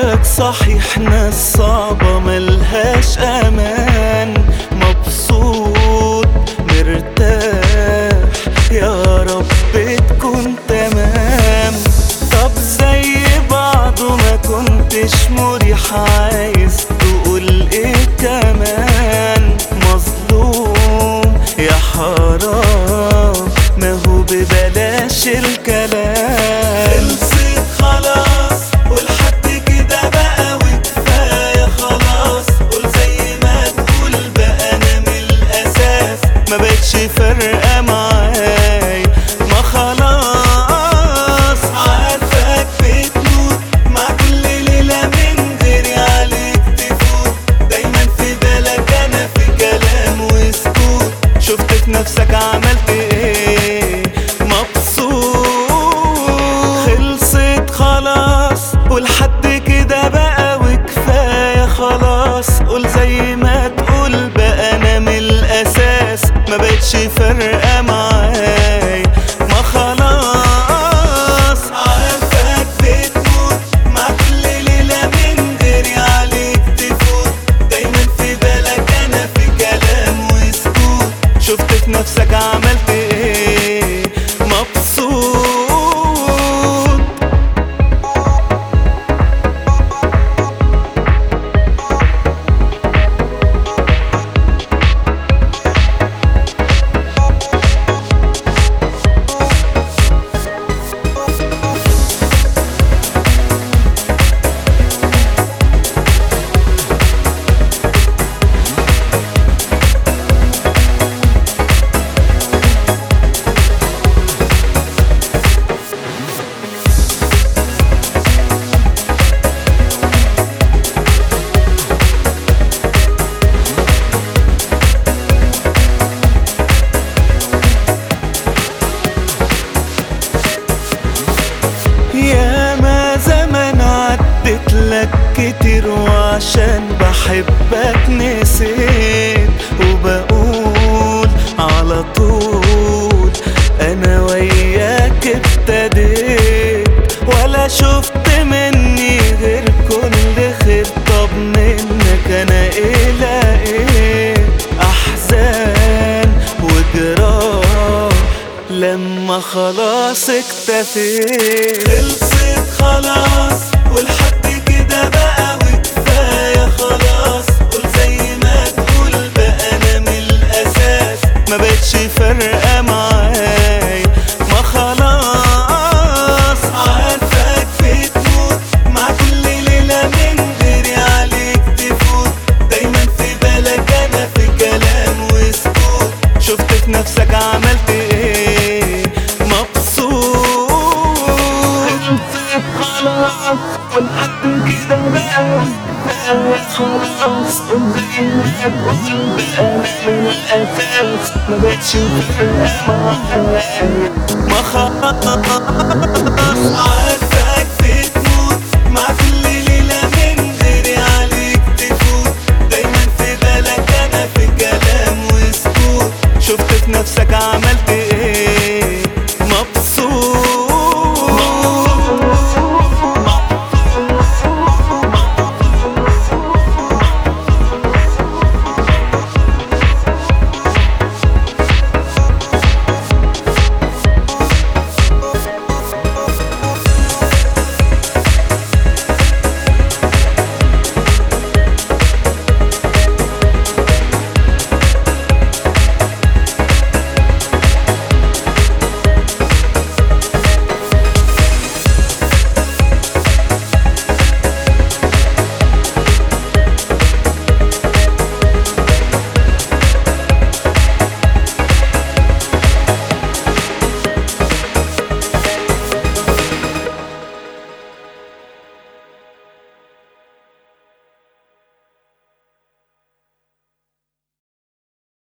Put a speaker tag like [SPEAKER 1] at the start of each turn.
[SPEAKER 1] تعبتك صحيح ناس صعبة ملهاش أمان. مبسوط مرتاح. يا رب تكون تمام. طب زي بعضه ما كنتش مريح عايز تقول إيه كمان؟ مظلوم يا حرام ما هو ببلاش الكلام. وعشان بحبك نسيت وبقول على طول أنا وياك ابتديت ولا شفت مني غير كل خير. طب منك أنا إيه؟ لقيت أحزان وجراح لما خلاص اكتفيت. خلصت خلاص ولحد كده بقى ولحد كده بقى خلاص تقول بقى أنا من الاساس ما بقتش فارقة معايا ما خلاص